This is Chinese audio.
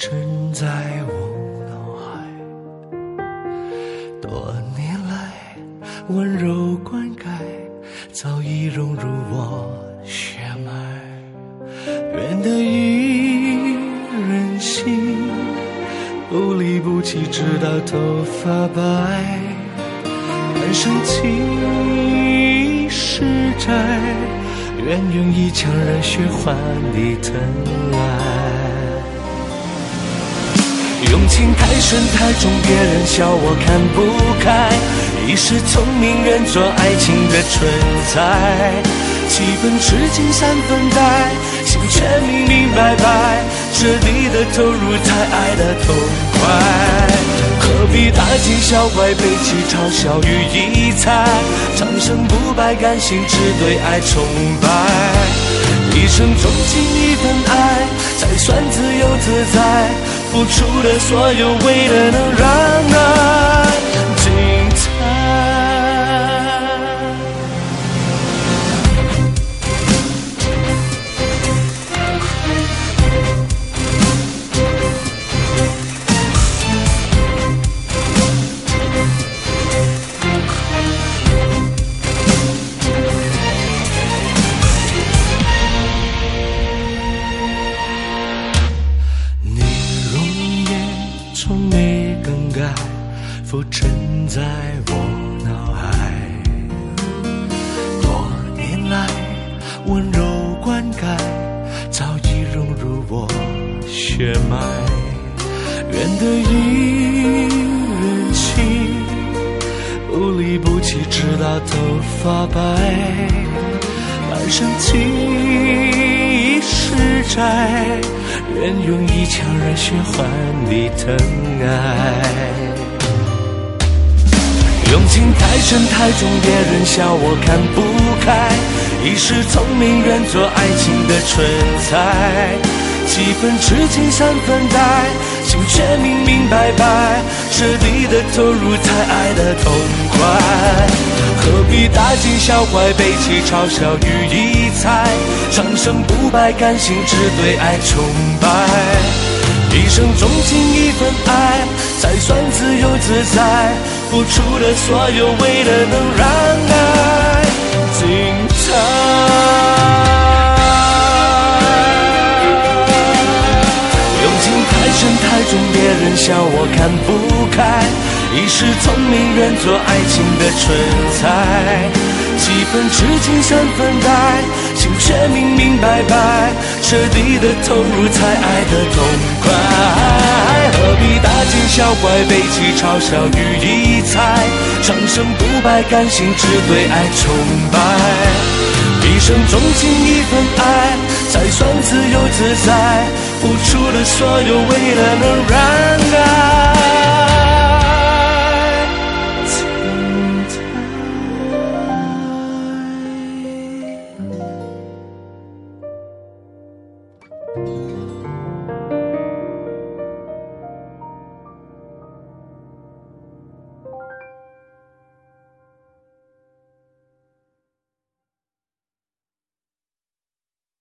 沉在我脑海。多年来，温柔灌溉早已融入我血脉。愿得一人心，不离不弃，直到头发白。半生情是债，愿用一腔热血换你疼爱。用情太深太重，别人笑我看不开。一时聪明认作爱情的存在，七分痴情三分呆，心却明明白白，彻底的投入才爱的痛快。何必大惊小怪，背弃嘲笑与疑猜？长生不败，甘心只对爱崇拜。一生钟情一份爱，才算自由自在。付出的所有，为了能让爱浮沉在我脑海，多年来温柔灌溉，早已融入我血脉。愿得一人心，不离不弃，直到头发白。半生情已是债，愿用一腔热血换你疼爱。用情太深太重，别人笑我看不开。一时聪明愿做爱情的蠢材，七分痴情三分呆，心却明明白白，彻底的投入才爱的痛快。何必大惊小怪，背弃嘲笑与疑猜？长生不败，甘心只对爱崇拜。一生钟情一份爱，才算自由自在。付出的所有，为了能让爱精彩。用情太深太重，别人笑我看不开。一时聪明，愿做爱情的蠢材。几分痴情三分呆，心却明明白白，彻底的投入才爱的痛快。何必大惊小怪，背弃嘲笑与疑猜？长生不败，甘心只对爱崇拜。一生钟情一份爱，才算自由自在。付出的所有，为了能让爱。